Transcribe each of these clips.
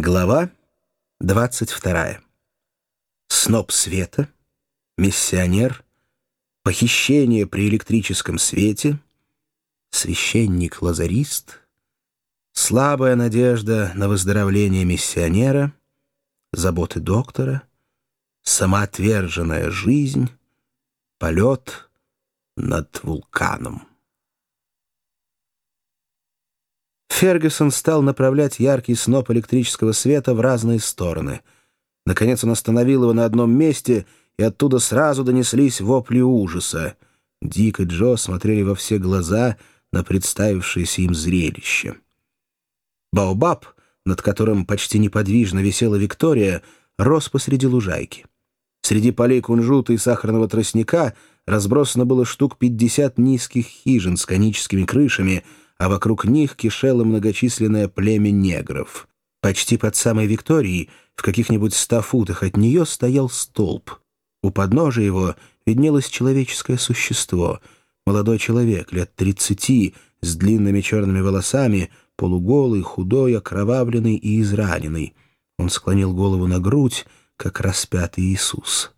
Глава 22. Сноп света, миссионер, похищение при электрическом свете, священник-лазарист, слабая надежда на выздоровление миссионера, заботы доктора, самоотверженная жизнь, полет над вулканом. Фергюсон стал направлять яркий сноп электрического света в разные стороны. Наконец он остановил его на одном месте, и оттуда сразу донеслись вопли ужаса. Дик и Джо смотрели во все глаза на представившееся им зрелище. Баобаб, над которым почти неподвижно висела Виктория, рос посреди лужайки. Среди полей кунжута и сахарного тростника разбросано было штук 50 низких хижин с коническими крышами — а вокруг них кишело многочисленное племя негров. Почти под самой Викторией, в каких-нибудь ста футах от нее, стоял столб. У подножия его виднелось человеческое существо, молодой человек лет тридцати, с длинными черными волосами, полуголый, худой, окровавленный и израненный. Он склонил голову на грудь, как распятый Иисус.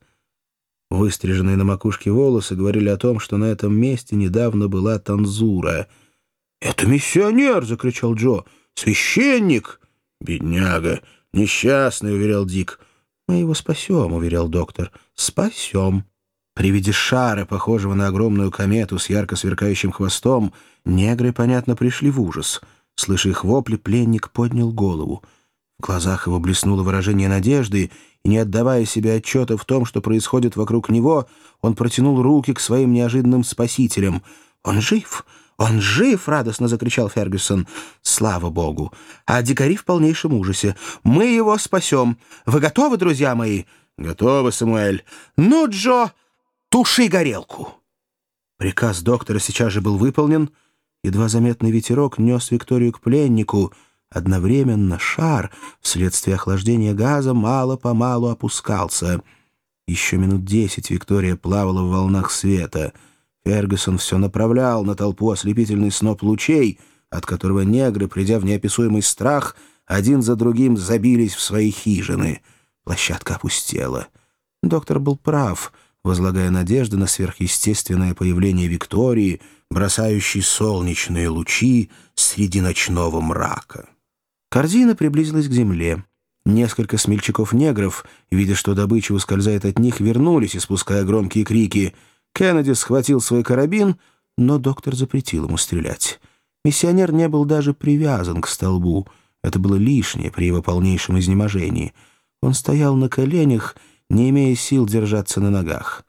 Выстриженные на макушке волосы говорили о том, что на этом месте недавно была танзура — «Это миссионер!» — закричал Джо. «Священник!» «Бедняга! Несчастный!» — уверял Дик. «Мы его спасем!» — уверял доктор. «Спасем!» При виде шара, похожего на огромную комету с ярко сверкающим хвостом, негры, понятно, пришли в ужас. Слыша их вопли, пленник поднял голову. В глазах его блеснуло выражение надежды, и, не отдавая себе отчета в том, что происходит вокруг него, он протянул руки к своим неожиданным спасителям. «Он жив! «Он жив!» — радостно закричал Фергюсон. «Слава богу! А дикари в полнейшем ужасе. Мы его спасем. Вы готовы, друзья мои?» «Готовы, Самуэль». «Ну, Джо, туши горелку!» Приказ доктора сейчас же был выполнен. Едва заметный ветерок нес Викторию к пленнику. Одновременно шар, вследствие охлаждения газа, мало-помалу опускался. Еще минут десять Виктория плавала в волнах света — Фергюсон все направлял на толпу ослепительный сноп лучей, от которого негры, придя в неописуемый страх, один за другим забились в свои хижины. Площадка опустела. Доктор был прав, возлагая надежды на сверхъестественное появление Виктории, бросающей солнечные лучи среди ночного мрака. Корзина приблизилась к земле. Несколько смельчаков-негров, видя, что добыча ускользает от них, вернулись, испуская громкие крики — Кеннеди схватил свой карабин, но доктор запретил ему стрелять. Миссионер не был даже привязан к столбу. Это было лишнее при его полнейшем изнеможении. Он стоял на коленях, не имея сил держаться на ногах.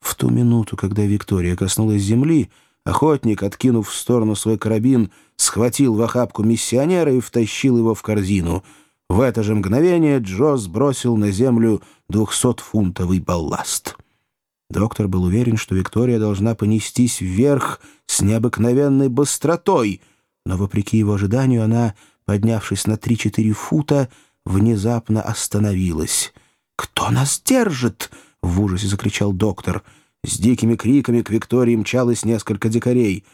В ту минуту, когда Виктория коснулась земли, охотник, откинув в сторону свой карабин, схватил в охапку миссионера и втащил его в корзину. В это же мгновение Джо сбросил на землю двухсотфунтовый балласт. Доктор был уверен, что Виктория должна понестись вверх с необыкновенной быстротой, но, вопреки его ожиданию, она, поднявшись на 3-4 фута, внезапно остановилась. «Кто нас держит?» — в ужасе закричал доктор. С дикими криками к Виктории мчалось несколько дикарей.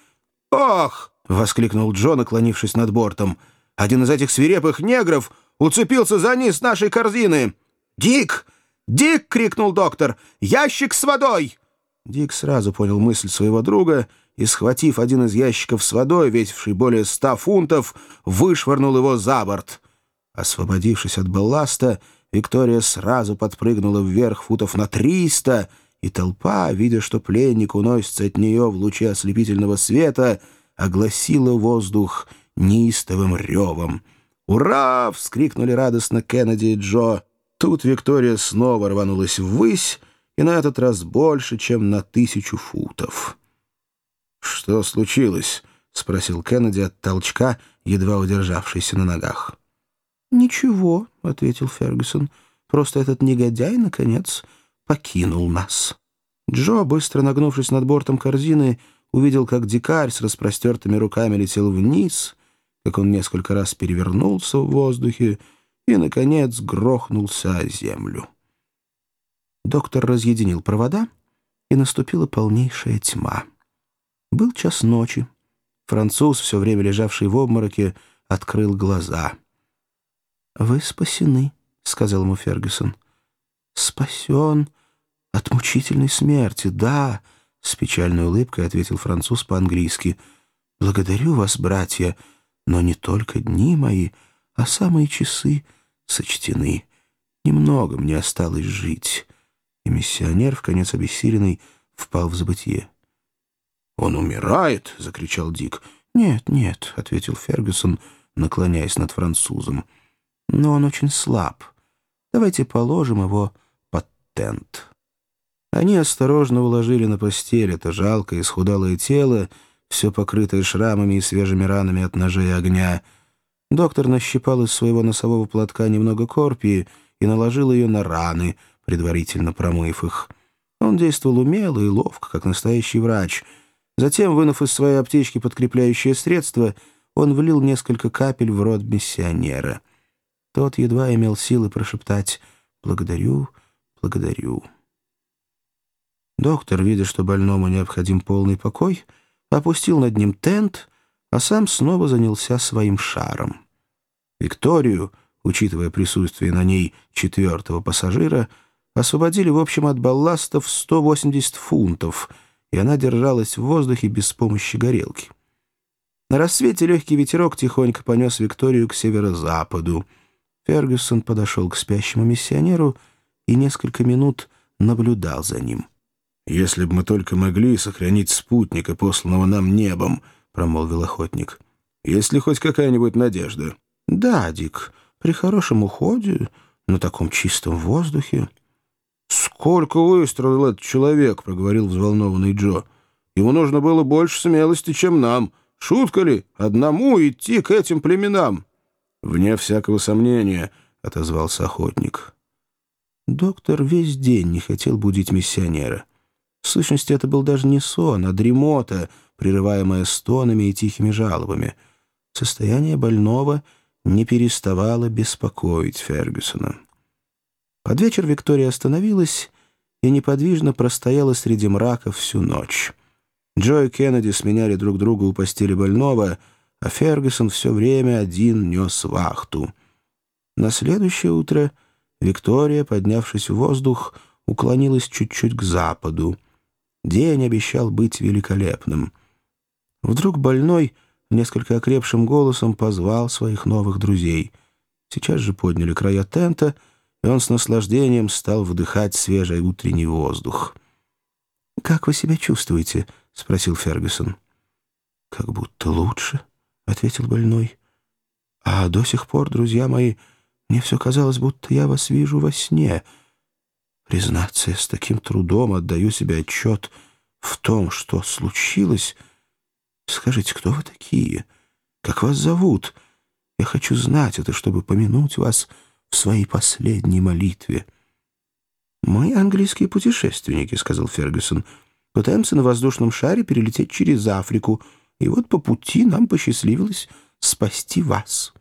«Ох!» — воскликнул Джо, наклонившись над бортом. «Один из этих свирепых негров уцепился за низ нашей корзины! Дик!» «Дик!» — крикнул доктор. «Ящик с водой!» Дик сразу понял мысль своего друга и, схватив один из ящиков с водой, весивший более ста фунтов, вышвырнул его за борт. Освободившись от балласта, Виктория сразу подпрыгнула вверх футов на триста, и толпа, видя, что пленник уносится от нее в луче ослепительного света, огласила воздух неистовым ревом. «Ура!» — вскрикнули радостно Кеннеди и Джо. Тут Виктория снова рванулась ввысь, и на этот раз больше, чем на тысячу футов. «Что случилось?» — спросил Кеннеди от толчка, едва удержавшийся на ногах. «Ничего», — ответил Фергюсон. «Просто этот негодяй, наконец, покинул нас». Джо, быстро нагнувшись над бортом корзины, увидел, как дикарь с распростертыми руками летел вниз, как он несколько раз перевернулся в воздухе, и, наконец, грохнулся о землю. Доктор разъединил провода, и наступила полнейшая тьма. Был час ночи. Француз, все время лежавший в обмороке, открыл глаза. «Вы спасены», — сказал ему Фергюсон. «Спасен от мучительной смерти, да», — с печальной улыбкой ответил француз по-английски. «Благодарю вас, братья, но не только дни мои, а самые часы сочтены. Немного мне осталось жить». И миссионер, в конец обессиленный, впал в забытье. «Он умирает!» — закричал Дик. «Нет, нет», — ответил Фергюсон, наклоняясь над французом. «Но он очень слаб. Давайте положим его под тент». Они осторожно уложили на постель это жалкое исхудалое тело, все покрытое шрамами и свежими ранами от ножей и огня. Доктор нащипал из своего носового платка немного корпии и наложил ее на раны, предварительно промыв их. Он действовал умело и ловко, как настоящий врач — Затем, вынув из своей аптечки подкрепляющее средство, он влил несколько капель в рот миссионера. Тот едва имел силы прошептать «Благодарю, благодарю». Доктор, видя, что больному необходим полный покой, опустил над ним тент, а сам снова занялся своим шаром. Викторию, учитывая присутствие на ней четвертого пассажира, освободили в общем от балластов 180 фунтов — и она держалась в воздухе без помощи горелки. На рассвете легкий ветерок тихонько понес Викторию к северо-западу. Фергюсон подошел к спящему миссионеру и несколько минут наблюдал за ним. «Если бы мы только могли сохранить спутника, посланного нам небом», — промолвил охотник. «Есть ли хоть какая-нибудь надежда?» «Да, Дик, при хорошем уходе, на таком чистом воздухе». «Сколько выстрелил этот человек?» — проговорил взволнованный Джо. «Ему нужно было больше смелости, чем нам. Шутка ли? Одному идти к этим племенам?» «Вне всякого сомнения», — отозвался охотник. Доктор весь день не хотел будить миссионера. В сущности, это был даже не сон, а дремота, прерываемая стонами и тихими жалобами. Состояние больного не переставало беспокоить Фергюсона. Под вечер Виктория остановилась и неподвижно простояла среди мрака всю ночь. Джо и Кеннеди сменяли друг друга у постели больного, а Фергюсон все время один нес вахту. На следующее утро Виктория, поднявшись в воздух, уклонилась чуть-чуть к западу. День обещал быть великолепным. Вдруг больной несколько окрепшим голосом позвал своих новых друзей. Сейчас же подняли края тента — и он с наслаждением стал вдыхать свежий утренний воздух. «Как вы себя чувствуете?» — спросил Фергюсон. «Как будто лучше», — ответил больной. «А до сих пор, друзья мои, мне все казалось, будто я вас вижу во сне. Признаться, я с таким трудом отдаю себе отчет в том, что случилось. Скажите, кто вы такие? Как вас зовут? Я хочу знать это, чтобы помянуть вас» в своей последней молитве. «Мы английские путешественники», — сказал Фергюсон. «Пытаемся на воздушном шаре перелететь через Африку, и вот по пути нам посчастливилось спасти вас».